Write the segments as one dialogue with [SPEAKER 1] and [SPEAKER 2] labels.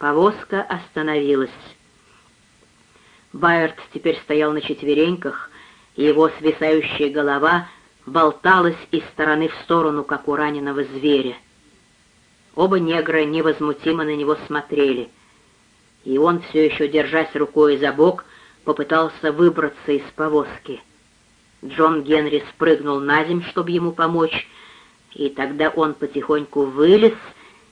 [SPEAKER 1] Повозка остановилась. Байерт теперь стоял на четвереньках, и его свисающая голова болталась из стороны в сторону, как у раненого зверя. Оба негра невозмутимо на него смотрели, и он, все еще держась рукой за бок, попытался выбраться из повозки. Джон Генри спрыгнул на земь, чтобы ему помочь, и тогда он потихоньку вылез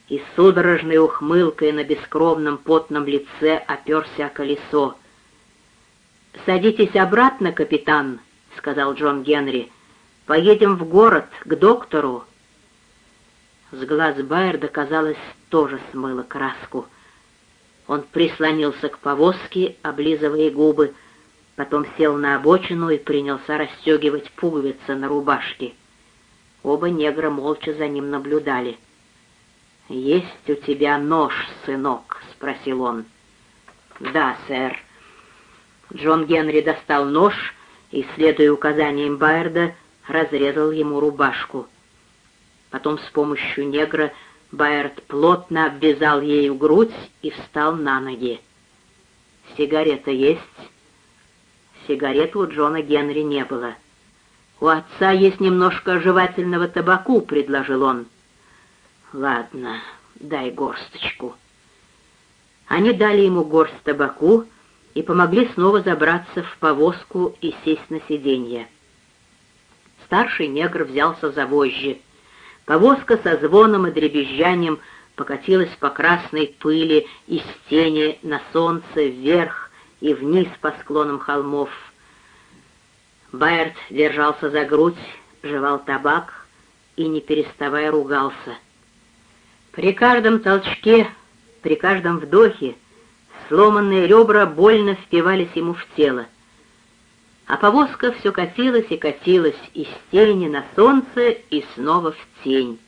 [SPEAKER 1] и судорожной ухмылкой на бескровном потном лице оперся о колесо. «Садитесь обратно, капитан», — сказал Джон Генри. «Поедем в город, к доктору». С глаз Байерда, казалось, тоже смыло краску. Он прислонился к повозке, облизывая губы, потом сел на обочину и принялся расстегивать пуговицы на рубашке. Оба негра молча за ним наблюдали. «Есть у тебя нож, сынок?» — спросил он. «Да, сэр». Джон Генри достал нож и, следуя указаниям Байерда, разрезал ему рубашку. Потом с помощью негра Байерд плотно обвязал ею грудь и встал на ноги. «Сигарета есть?» Сигарет у Джона Генри не было. «У отца есть немножко жевательного табаку», — предложил он. «Ладно, дай горсточку». Они дали ему горсть табаку и помогли снова забраться в повозку и сесть на сиденье. Старший негр взялся за вожжи. Повозка со звоном и дребезжанием покатилась по красной пыли из тени на солнце вверх и вниз по склонам холмов. Байерт держался за грудь, жевал табак и, не переставая, ругался. При каждом толчке, при каждом вдохе сломанные ребра больно впивались ему в тело а повозка все катилась и катилась из тени на солнце и снова в тень.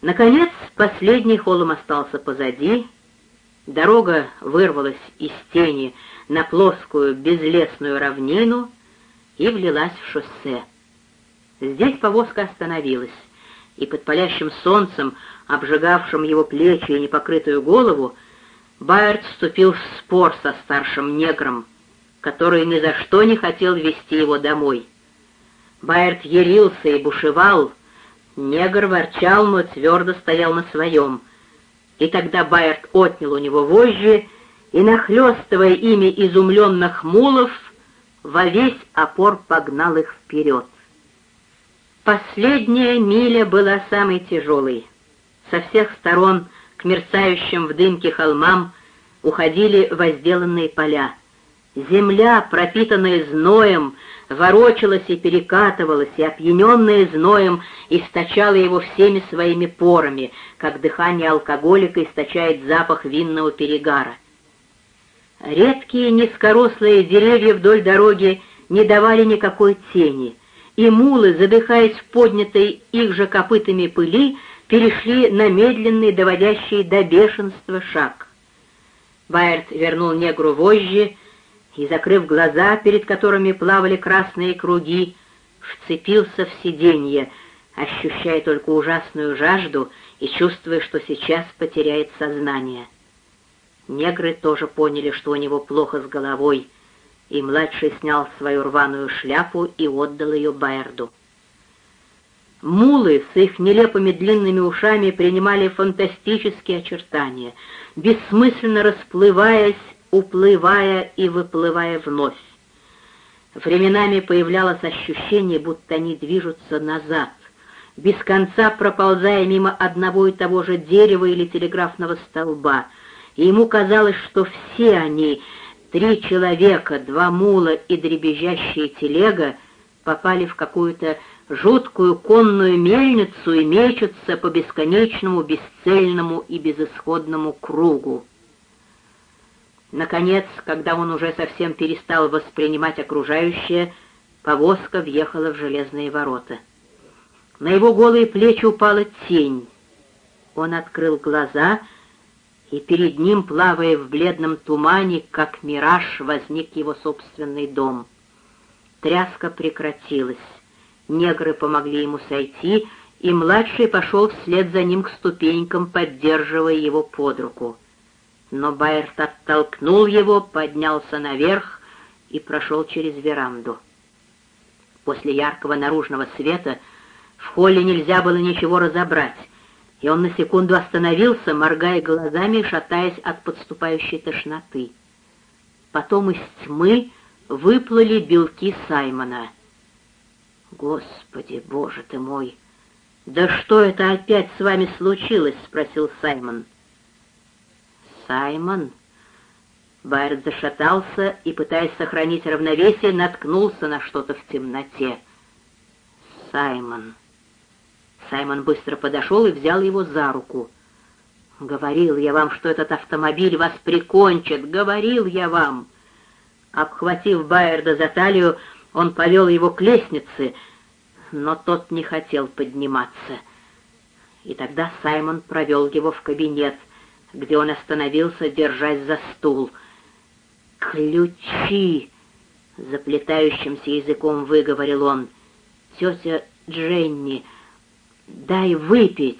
[SPEAKER 1] Наконец, последний холм остался позади, дорога вырвалась из тени на плоскую безлесную равнину и влилась в шоссе. Здесь повозка остановилась, и под палящим солнцем, обжигавшим его плечи и непокрытую голову, Байерд вступил в спор со старшим негром, который ни за что не хотел вести его домой. Байерт ярился и бушевал, негр ворчал, но твердо стоял на своем. И тогда Байерт отнял у него вожжи и, нахлестывая ими изумленных мулов, во весь опор погнал их вперед. Последняя миля была самой тяжелой. Со всех сторон к мерцающим в дымке холмам уходили возделанные поля. Земля, пропитанная зноем, ворочалась и перекатывалась, и, опьяненная зноем, источала его всеми своими порами, как дыхание алкоголика источает запах винного перегара. Редкие низкорослые деревья вдоль дороги не давали никакой тени, и мулы, задыхаясь в поднятой их же копытами пыли, перешли на медленный, доводящий до бешенства шаг. Байерт вернул негру вожжи, и, закрыв глаза, перед которыми плавали красные круги, вцепился в сиденье, ощущая только ужасную жажду и чувствуя, что сейчас потеряет сознание. Негры тоже поняли, что у него плохо с головой, и младший снял свою рваную шляпу и отдал ее Байерду. Мулы с их нелепыми длинными ушами принимали фантастические очертания, бессмысленно расплываясь уплывая и выплывая вновь. Временами появлялось ощущение, будто они движутся назад, без конца проползая мимо одного и того же дерева или телеграфного столба, и ему казалось, что все они, три человека, два мула и дребезжащая телега, попали в какую-то жуткую конную мельницу и мечутся по бесконечному, бесцельному и безысходному кругу. Наконец, когда он уже совсем перестал воспринимать окружающее, повозка въехала в железные ворота. На его голые плечи упала тень. Он открыл глаза, и перед ним, плавая в бледном тумане, как мираж, возник его собственный дом. Тряска прекратилась. Негры помогли ему сойти и младший пошел вслед за ним к ступенькам, поддерживая его под руку. Но Байерт оттолкнул его, поднялся наверх и прошел через веранду. После яркого наружного света в холле нельзя было ничего разобрать, и он на секунду остановился, моргая глазами шатаясь от подступающей тошноты. Потом из тьмы выплыли белки Саймона. «Господи, боже ты мой! Да что это опять с вами случилось?» — спросил Саймон. «Саймон?» Байрд зашатался и, пытаясь сохранить равновесие, наткнулся на что-то в темноте. «Саймон!» Саймон быстро подошел и взял его за руку. «Говорил я вам, что этот автомобиль вас прикончит! Говорил я вам!» Обхватив Байерда за талию, он повел его к лестнице, но тот не хотел подниматься. И тогда Саймон провел его в кабинет, где он остановился, держась за стул. «Ключи!» — заплетающимся языком выговорил он. «Тетя Дженни, дай выпить!»